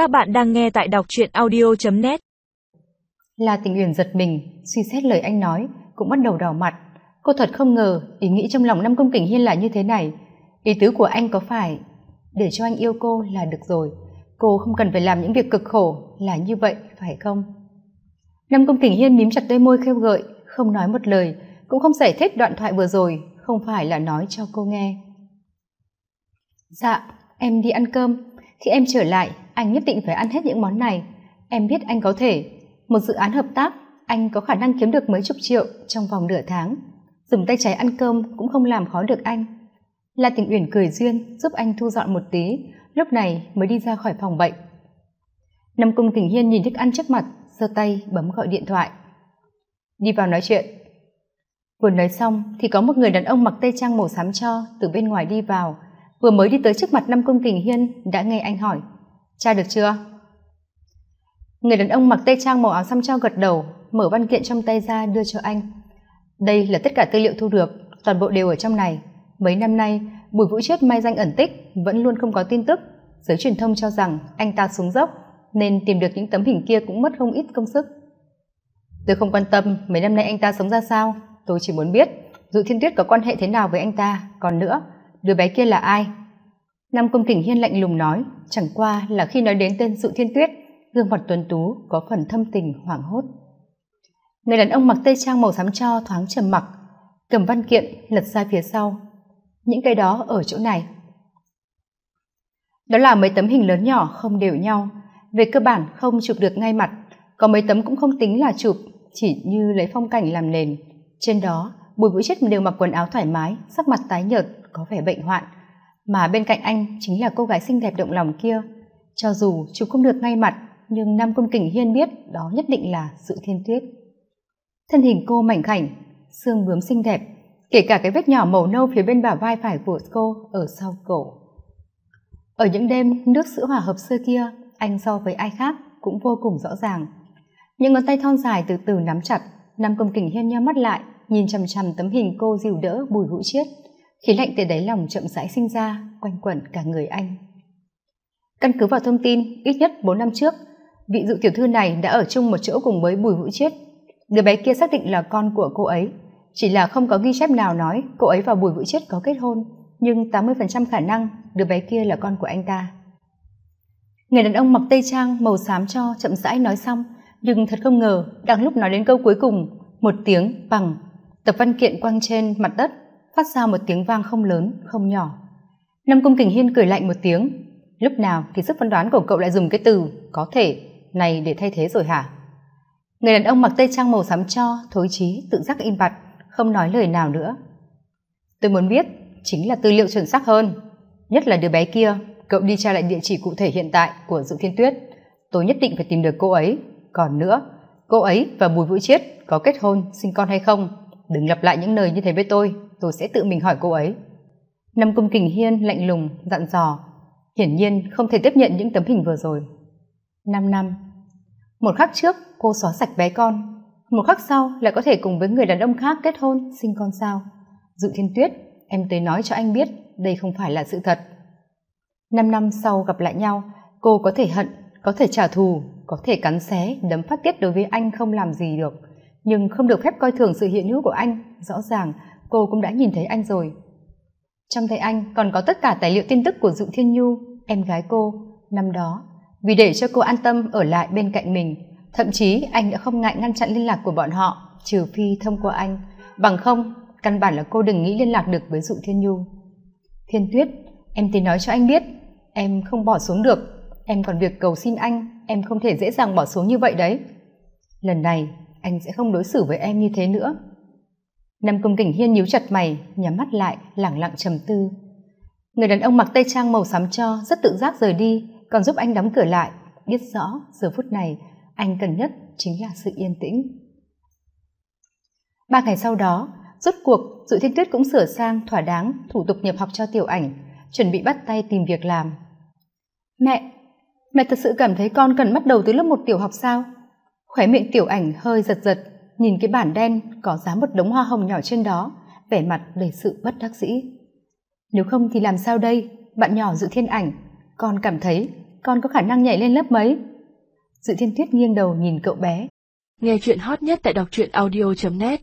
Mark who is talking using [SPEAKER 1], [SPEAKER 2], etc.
[SPEAKER 1] Các bạn đang nghe tại đọc truyện audio.net
[SPEAKER 2] La Tình Uyển giật mình, suy xét lời anh nói, cũng bắt đầu đỏ mặt. Cô thật không ngờ ý nghĩ trong lòng Nam Công Kình Hiên là như thế này. Ý tứ của anh có phải để cho anh yêu cô là được rồi. Cô không cần phải làm những việc cực khổ là như vậy, phải không? Nam Công Kình Hiên mím chặt đôi môi khêu gợi, không nói một lời, cũng không giải thích đoạn thoại vừa rồi, không phải là nói cho cô nghe. Dạ, em đi ăn cơm. Khi em trở lại, anh nhất định phải ăn hết những món này. Em biết anh có thể. Một dự án hợp tác, anh có khả năng kiếm được mấy chục triệu trong vòng nửa tháng. Dùng tay trái ăn cơm cũng không làm khó được anh. La Tình Uyển cười duyên, giúp anh thu dọn một tí, lúc này mới đi ra khỏi phòng bệnh. Năm Cung Tình Hiên nhìn thức ăn trước mặt, giơ tay bấm gọi điện thoại. Đi vào nói chuyện. Vừa nói xong thì có một người đàn ông mặc tây trang màu xám cho từ bên ngoài đi vào, vừa mới đi tới trước mặt năm Cung Tình Hiên đã nghe anh hỏi, tra được chưa? Người đàn ông mặc tây trang màu áo xăm cho gật đầu, mở văn kiện trong tay ra đưa cho anh. Đây là tất cả tư liệu thu được, toàn bộ đều ở trong này. Mấy năm nay, Bùi Vũ Chết mai danh ẩn tích, vẫn luôn không có tin tức. Giới truyền thông cho rằng anh ta xuống dốc, nên tìm được những tấm hình kia cũng mất không ít công sức. Tôi không quan tâm mấy năm nay anh ta sống ra sao, tôi chỉ muốn biết Dụ Thiên Tuyết có quan hệ thế nào với anh ta, còn nữa, đứa bé kia là ai? Nam Công Kình Hiên lạnh lùng nói, chẳng qua là khi nói đến tên Dụ Thiên Tuyết, gương mặt tuấn tú có phần thâm tình hoảng hốt. Người đàn ông mặc tây trang màu xám cho thoáng trầm mặc, cầm văn kiện lật ra phía sau. Những cái đó ở chỗ này. Đó là mấy tấm hình lớn nhỏ không đều nhau, về cơ bản không chụp được ngay mặt, có mấy tấm cũng không tính là chụp, chỉ như lấy phong cảnh làm nền. Trên đó, Bùi Vũ Chết đều mặc quần áo thoải mái, sắc mặt tái nhợt, có vẻ bệnh hoạn, mà bên cạnh anh chính là cô gái xinh đẹp động lòng kia. Cho dù chụp không được ngay mặt, nhưng Nam Công Kình Hiên biết đó nhất định là sự thiên tuyết. Thân hình cô mảnh khảnh, xương bướm xinh đẹp, kể cả cái vết nhỏ màu nâu phía bên bả vai phải của cô ở sau cổ. Ở những đêm nước sữa hòa hợp xưa kia, anh so với ai khác cũng vô cùng rõ ràng. Những ngón tay thon dài từ từ nắm chặt, Nam Công Kình Hiên nhau mắt lại, nhìn chằm chằm tấm hình cô dìu đỡ Bùi Hữu Chiết, khí lạnh từ đáy lòng chậm rãi sinh ra, quanh quẩn cả người anh. Căn cứ vào thông tin, ít nhất bốn năm trước, vị dụ tiểu thư này đã ở chung một chỗ cùng với Bùi Vũ Chiết. Đứa bé kia xác định là con của cô ấy, chỉ là không có ghi chép nào nói cô ấy và Bùi Vũ Chiết có kết hôn, nhưng 80% khả năng đứa bé kia là con của anh ta. Người đàn ông mặc tây trang màu xám cho chậm rãi nói xong, nhưng thật không ngờ, đang lúc nói đến câu cuối cùng, một tiếng bằng tập văn kiện quăng trên mặt đất phát ra một tiếng vang không lớn, không nhỏ. Năm công kình hiên cười lạnh một tiếng. Lúc nào thì sức phán đoán của cậu lại dùng cái từ, có thể, này để thay thế rồi hả? Người đàn ông mặc tây trang màu xám cho, thối chí, tự giác im bặt, không nói lời nào nữa. Tôi muốn biết, chính là tư liệu chuẩn xác hơn. Nhất là đứa bé kia, cậu đi tra lại địa chỉ cụ thể hiện tại của dụ thiên tuyết. Tôi nhất định phải tìm được cô ấy. Còn nữa, cô ấy và bùi vũ chiết có kết hôn, sinh con hay không? Đừng lặp lại những lời như thế với tôi tôi sẽ tự mình hỏi cô ấy. Năm cung kình hiên lạnh lùng, dặn dò. Hiển nhiên không thể tiếp nhận những tấm hình vừa rồi. Năm năm. Một khắc trước, cô xóa sạch bé con. Một khắc sau, lại có thể cùng với người đàn ông khác kết hôn, sinh con sao. Dự thiên tuyết, em tới nói cho anh biết, đây không phải là sự thật. Năm năm sau gặp lại nhau, cô có thể hận, có thể trả thù, có thể cắn xé, đấm phát tiết đối với anh không làm gì được. Nhưng không được phép coi thường sự hiện hữu của anh, rõ ràng cô cũng đã nhìn thấy anh rồi. Trong tay anh còn có tất cả tài liệu tin tức của dụ thiên nhu, em gái cô. Năm đó, vì để cho cô an tâm ở lại bên cạnh mình, thậm chí anh đã không ngại ngăn chặn liên lạc của bọn họ, trừ phi thông qua anh. Bằng không, căn bản là cô đừng nghĩ liên lạc được với dụ thiên nhu. Thiên tuyết, em tin nói cho anh biết, em không bỏ xuống được. Em còn việc cầu xin anh, em không thể dễ dàng bỏ xuống như vậy đấy. Lần này, anh sẽ không đối xử với em như thế nữa. Nam Công Kình Hiên nhíu chặt mày, nhắm mắt lại, lẳng lặng trầm tư. Người đàn ông mặc tây trang màu xám cho rất tự giác rời đi, còn giúp anh đóng cửa lại, biết rõ giờ phút này anh cần nhất chính là sự yên tĩnh. Ba ngày sau đó, rốt cuộc Dụ Thiên Tuyết cũng sửa sang thỏa đáng thủ tục nhập học cho tiểu ảnh, chuẩn bị bắt tay tìm việc làm. Mẹ, mẹ thật sự cảm thấy con cần bắt đầu từ lớp một tiểu học sao? Khóe miệng tiểu ảnh hơi giật giật, nhìn cái bản đen có giá một đống hoa hồng nhỏ trên đó, vẻ mặt đầy sự bất đắc dĩ. Nếu không thì làm sao đây? Bạn nhỏ dự thiên ảnh, con cảm thấy con có khả năng nhảy lên lớp mấy? Dự thiên tuyết nghiêng đầu nhìn cậu bé.
[SPEAKER 1] Nghe chuyện hot nhất tại đọc truyện audio net.